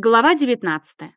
Глава 19.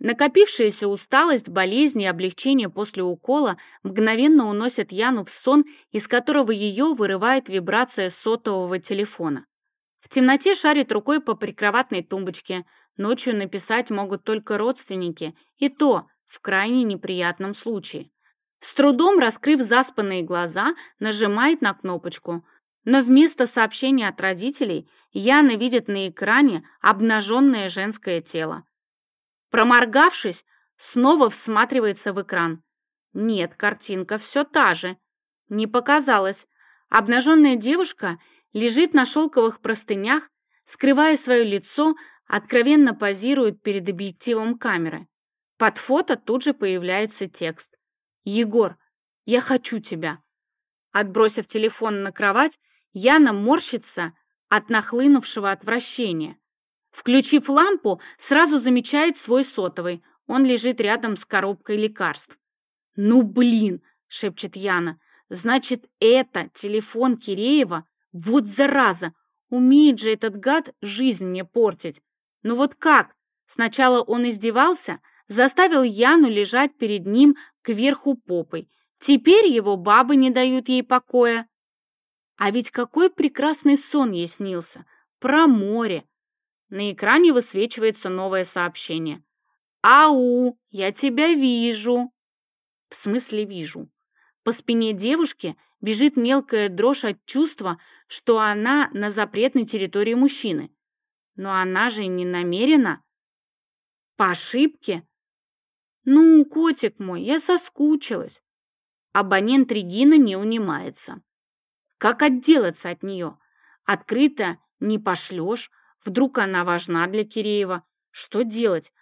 Накопившаяся усталость, болезни и облегчение после укола мгновенно уносят Яну в сон, из которого ее вырывает вибрация сотового телефона. В темноте шарит рукой по прикроватной тумбочке. Ночью написать могут только родственники, и то в крайне неприятном случае. С трудом раскрыв заспанные глаза, нажимает на кнопочку – но вместо сообщения от родителей Яна видит на экране обнаженное женское тело. Проморгавшись, снова всматривается в экран. Нет, картинка все та же. Не показалось. Обнаженная девушка лежит на шелковых простынях, скрывая свое лицо, откровенно позирует перед объективом камеры. Под фото тут же появляется текст. «Егор, я хочу тебя». Отбросив телефон на кровать, Яна морщится от нахлынувшего отвращения. Включив лампу, сразу замечает свой сотовый. Он лежит рядом с коробкой лекарств. «Ну, блин!» — шепчет Яна. «Значит, это телефон Киреева? Вот зараза! Умеет же этот гад жизнь мне портить! Ну вот как? Сначала он издевался, заставил Яну лежать перед ним кверху попой. Теперь его бабы не дают ей покоя. А ведь какой прекрасный сон ей снился! Про море! На экране высвечивается новое сообщение. «Ау, я тебя вижу!» В смысле вижу. По спине девушки бежит мелкая дрожь от чувства, что она на запретной территории мужчины. Но она же не намерена. По ошибке. Ну, котик мой, я соскучилась. Абонент Регина не унимается. Как отделаться от нее? Открыто не пошлешь. Вдруг она важна для Киреева. Что делать?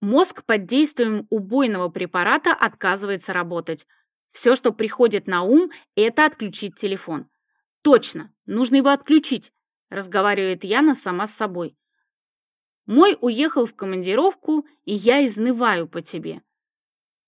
Мозг под действием убойного препарата отказывается работать. Все, что приходит на ум, это отключить телефон. Точно, нужно его отключить, разговаривает Яна сама с собой. Мой уехал в командировку, и я изнываю по тебе.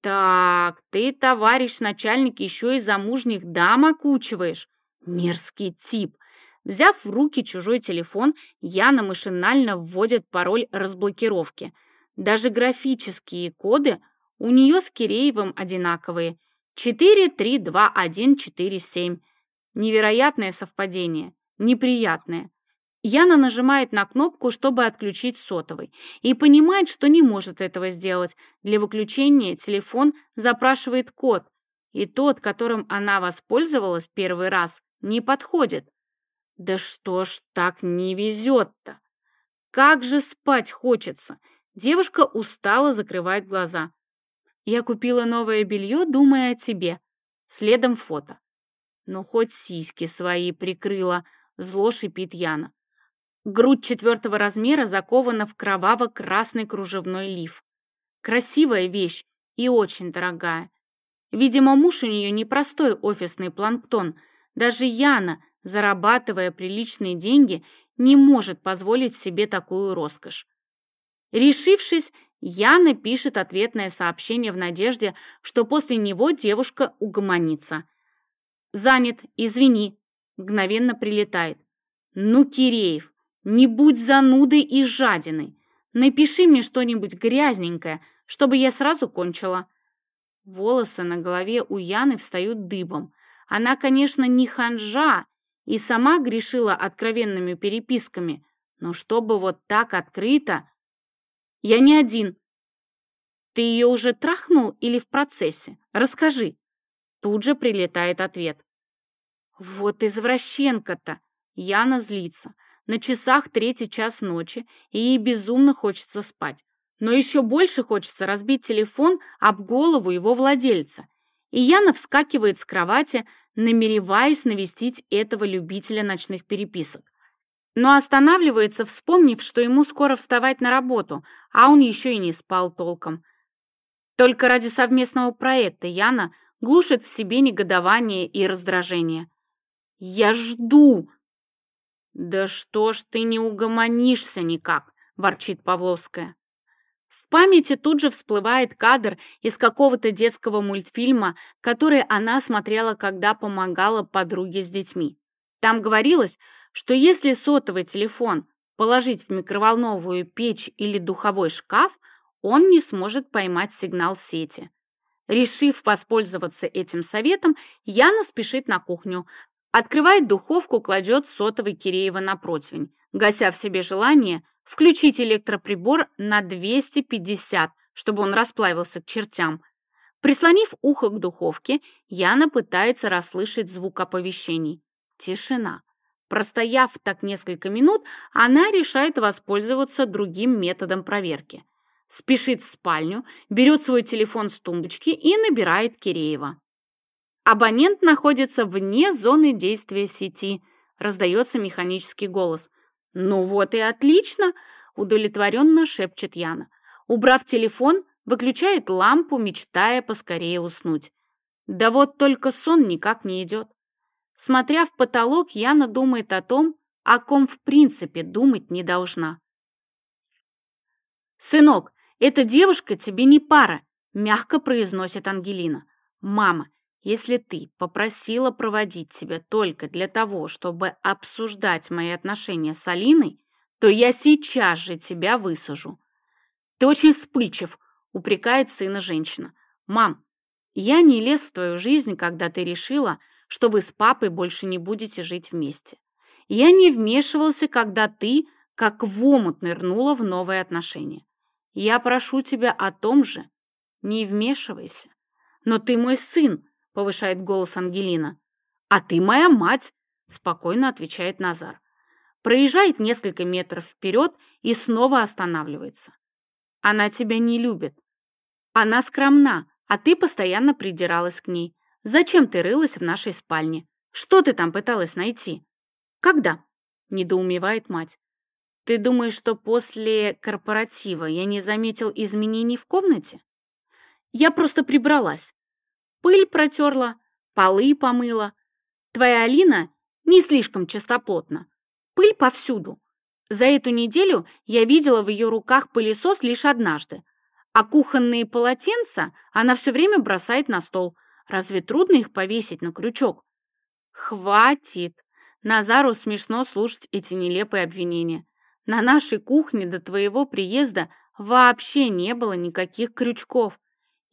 Так, ты, товарищ начальник, еще и замужних дам окучиваешь. Мерзкий тип. Взяв в руки чужой телефон, Яна машинально вводит пароль разблокировки. Даже графические коды у нее с Киреевым одинаковые. 4322147. Невероятное совпадение. Неприятное. Яна нажимает на кнопку, чтобы отключить сотовый, и понимает, что не может этого сделать. Для выключения телефон запрашивает код, и тот, которым она воспользовалась первый раз, не подходит. Да что ж так не везет-то? Как же спать хочется? Девушка устало закрывает глаза. Я купила новое белье, думая о тебе. Следом фото. Ну, хоть сиськи свои прикрыла, зло шипит Яна. Грудь четвертого размера закована в кроваво-красный кружевной лиф. Красивая вещь и очень дорогая. Видимо, муж у нее непростой офисный планктон – даже Яна, зарабатывая приличные деньги, не может позволить себе такую роскошь. Решившись, Яна пишет ответное сообщение в надежде, что после него девушка угомонится. «Занят, извини», — мгновенно прилетает. «Ну, Киреев, не будь занудой и жадиной. Напиши мне что-нибудь грязненькое, чтобы я сразу кончила». Волосы на голове у Яны встают дыбом. Она, конечно, не ханжа и сама грешила откровенными переписками, но чтобы вот так открыто... Я не один. Ты ее уже трахнул или в процессе? Расскажи. Тут же прилетает ответ. Вот извращенка-то. Яна злится. На часах третий час ночи, и ей безумно хочется спать. Но еще больше хочется разбить телефон об голову его владельца и Яна вскакивает с кровати, намереваясь навестить этого любителя ночных переписок. Но останавливается, вспомнив, что ему скоро вставать на работу, а он еще и не спал толком. Только ради совместного проекта Яна глушит в себе негодование и раздражение. «Я жду!» «Да что ж ты не угомонишься никак!» – ворчит Павловская. В памяти тут же всплывает кадр из какого-то детского мультфильма, который она смотрела, когда помогала подруге с детьми. Там говорилось, что если сотовый телефон положить в микроволновую печь или духовой шкаф, он не сможет поймать сигнал сети. Решив воспользоваться этим советом, Яна спешит на кухню, открывает духовку, кладет сотовый Киреева на противень, гася в себе желание включить электроприбор на 250, чтобы он расплавился к чертям. Прислонив ухо к духовке, Яна пытается расслышать звук оповещений. Тишина. Простояв так несколько минут, она решает воспользоваться другим методом проверки. Спешит в спальню, берет свой телефон с тумбочки и набирает Киреева. Абонент находится вне зоны действия сети. Раздается механический голос. «Ну вот и отлично!» – удовлетворенно шепчет Яна. Убрав телефон, выключает лампу, мечтая поскорее уснуть. Да вот только сон никак не идет. Смотря в потолок, Яна думает о том, о ком в принципе думать не должна. «Сынок, эта девушка тебе не пара», – мягко произносит Ангелина. «Мама, если ты попросила проводить тебя только для того, чтобы обсуждать мои отношения с Алиной, то я сейчас же тебя высажу. Ты очень вспыльчив, упрекает сына женщина. Мам, я не лез в твою жизнь, когда ты решила, что вы с папой больше не будете жить вместе. Я не вмешивался, когда ты, как в омут, нырнула в новые отношения. Я прошу тебя о том же. Не вмешивайся. Но ты мой сын, повышает голос Ангелина. А ты моя мать, спокойно отвечает Назар. Проезжает несколько метров вперед и снова останавливается. Она тебя не любит. Она скромна, а ты постоянно придиралась к ней. Зачем ты рылась в нашей спальне? Что ты там пыталась найти? Когда? Недоумевает мать. Ты думаешь, что после корпоратива я не заметил изменений в комнате? Я просто прибралась. Пыль протерла, полы помыла. Твоя Алина не слишком чистоплотна. Пыль повсюду. За эту неделю я видела в ее руках пылесос лишь однажды, а кухонные полотенца она все время бросает на стол. Разве трудно их повесить на крючок? Хватит! Назару смешно слушать эти нелепые обвинения. На нашей кухне до твоего приезда вообще не было никаких крючков.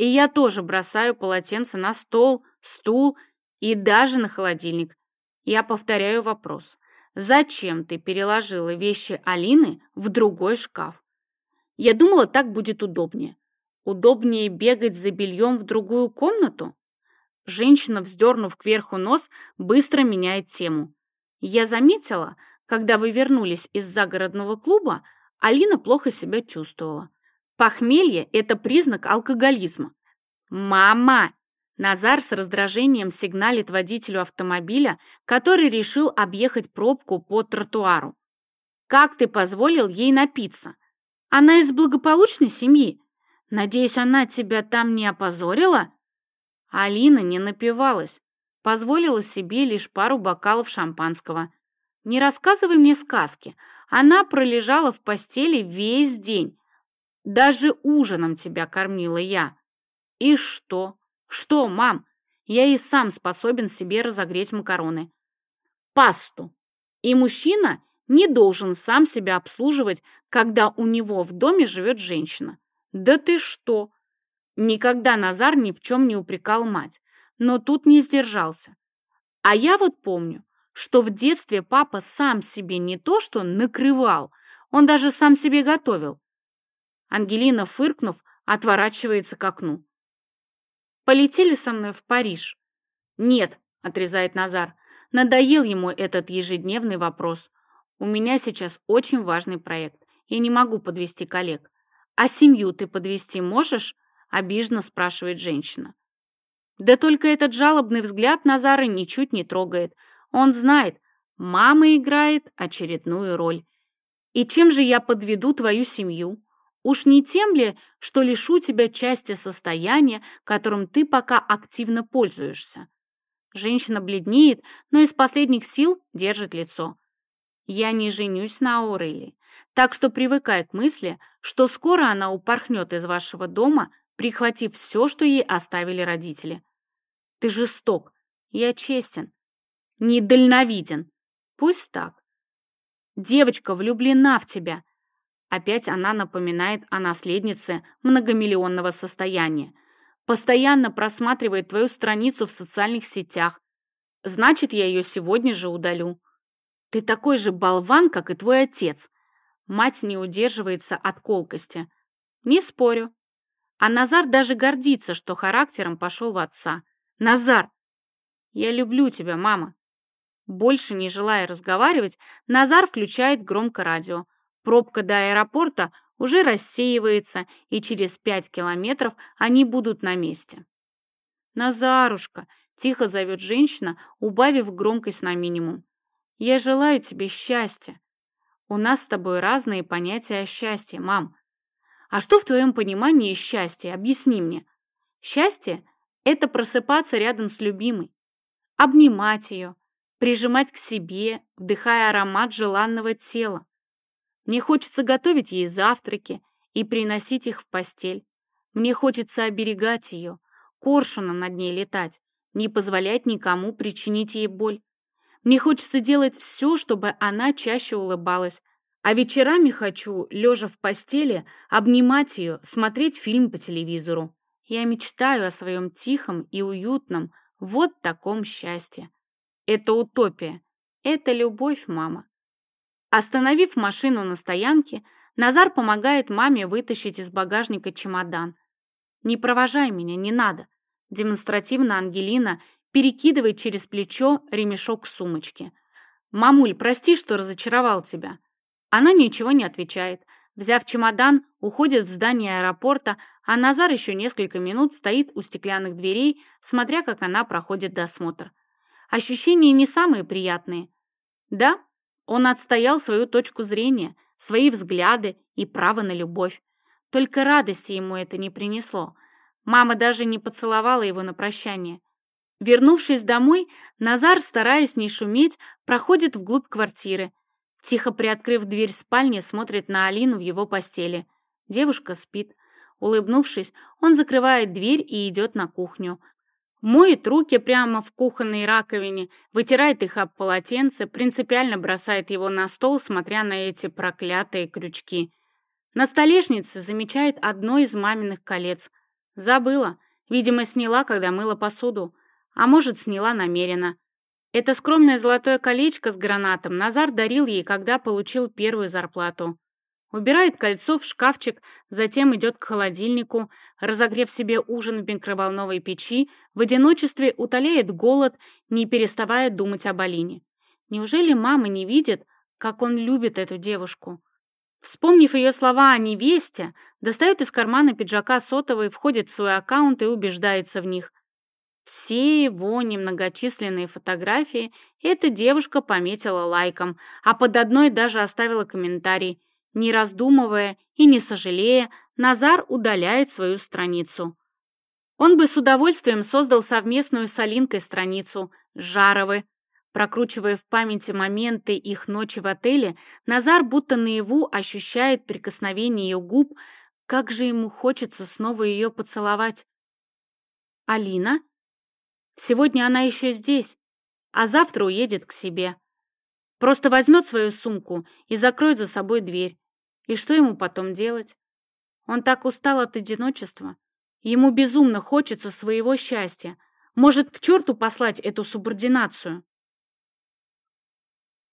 И я тоже бросаю полотенце на стол, стул и даже на холодильник. Я повторяю вопрос. Зачем ты переложила вещи Алины в другой шкаф? Я думала, так будет удобнее. Удобнее бегать за бельем в другую комнату? Женщина, вздернув кверху нос, быстро меняет тему. Я заметила, когда вы вернулись из загородного клуба, Алина плохо себя чувствовала. Похмелье – это признак алкоголизма. «Мама!» Назар с раздражением сигналит водителю автомобиля, который решил объехать пробку по тротуару. «Как ты позволил ей напиться? Она из благополучной семьи. Надеюсь, она тебя там не опозорила?» Алина не напивалась, позволила себе лишь пару бокалов шампанского. «Не рассказывай мне сказки. Она пролежала в постели весь день. Даже ужином тебя кормила я». «И что?» «Что, мам? Я и сам способен себе разогреть макароны. Пасту. И мужчина не должен сам себя обслуживать, когда у него в доме живет женщина. Да ты что? Никогда Назар ни в чем не упрекал мать, но тут не сдержался. А я вот помню, что в детстве папа сам себе не то что накрывал, он даже сам себе готовил. Ангелина, фыркнув, отворачивается к окну. Полетели со мной в Париж?» «Нет», — отрезает Назар. Надоел ему этот ежедневный вопрос. «У меня сейчас очень важный проект. Я не могу подвести коллег». «А семью ты подвести можешь?» — обиженно спрашивает женщина. Да только этот жалобный взгляд Назара ничуть не трогает. Он знает, мама играет очередную роль. «И чем же я подведу твою семью?» Уж не тем ли, что лишу тебя части состояния, которым ты пока активно пользуешься? Женщина бледнеет, но из последних сил держит лицо. Я не женюсь на Аурелии, так что привыкай к мысли, что скоро она упорхнет из вашего дома, прихватив все, что ей оставили родители. Ты жесток, я честен, недальновиден. Пусть так. Девочка влюблена в тебя. Опять она напоминает о наследнице многомиллионного состояния. Постоянно просматривает твою страницу в социальных сетях. Значит, я ее сегодня же удалю. Ты такой же болван, как и твой отец. Мать не удерживается от колкости. Не спорю. А Назар даже гордится, что характером пошел в отца. Назар! Я люблю тебя, мама. Больше не желая разговаривать, Назар включает громко радио. Пробка до аэропорта уже рассеивается, и через пять километров они будут на месте. «Назарушка!» – тихо зовет женщина, убавив громкость на минимум. «Я желаю тебе счастья. У нас с тобой разные понятия о счастье, мам. А что в твоем понимании счастье? Объясни мне. Счастье – это просыпаться рядом с любимой, обнимать ее, прижимать к себе, вдыхая аромат желанного тела. Мне хочется готовить ей завтраки и приносить их в постель. Мне хочется оберегать ее, коршуном над ней летать, не позволять никому причинить ей боль. Мне хочется делать все, чтобы она чаще улыбалась, а вечерами хочу, лежа в постели, обнимать ее, смотреть фильм по телевизору. Я мечтаю о своем тихом и уютном, вот таком счастье. Это утопия. Это любовь, мама. Остановив машину на стоянке, Назар помогает маме вытащить из багажника чемодан. «Не провожай меня, не надо». Демонстративно Ангелина перекидывает через плечо ремешок сумочки. «Мамуль, прости, что разочаровал тебя». Она ничего не отвечает. Взяв чемодан, уходит в здание аэропорта, а Назар еще несколько минут стоит у стеклянных дверей, смотря как она проходит досмотр. Ощущения не самые приятные. Да, он отстоял свою точку зрения, свои взгляды и право на любовь. Только радости ему это не принесло. Мама даже не поцеловала его на прощание. Вернувшись домой, Назар, стараясь не шуметь, проходит вглубь квартиры. Тихо приоткрыв дверь спальни, смотрит на Алину в его постели. Девушка спит. Улыбнувшись, он закрывает дверь и идет на кухню. Моет руки прямо в кухонной раковине, вытирает их об полотенце, принципиально бросает его на стол, смотря на эти проклятые крючки. На столешнице замечает одно из маминых колец. Забыла. Видимо, сняла, когда мыла посуду. А может, сняла намеренно. Это скромное золотое колечко с гранатом Назар дарил ей, когда получил первую зарплату. Убирает кольцо в шкафчик, затем идет к холодильнику, разогрев себе ужин в микроволновой печи, в одиночестве утоляет голод, не переставая думать об Алине. Неужели мама не видит, как он любит эту девушку? Вспомнив ее слова о невесте, достает из кармана пиджака сотовый, входит в свой аккаунт и убеждается в них. Все его немногочисленные фотографии эта девушка пометила лайком, а под одной даже оставила комментарий – не раздумывая и не сожалея, Назар удаляет свою страницу. Он бы с удовольствием создал совместную с Алинкой страницу «Жаровы». Прокручивая в памяти моменты их ночи в отеле, Назар будто наяву ощущает прикосновение ее губ, как же ему хочется снова ее поцеловать. Алина? Сегодня она еще здесь, а завтра уедет к себе. Просто возьмет свою сумку и закроет за собой дверь. И что ему потом делать? Он так устал от одиночества. Ему безумно хочется своего счастья. Может, к черту послать эту субординацию?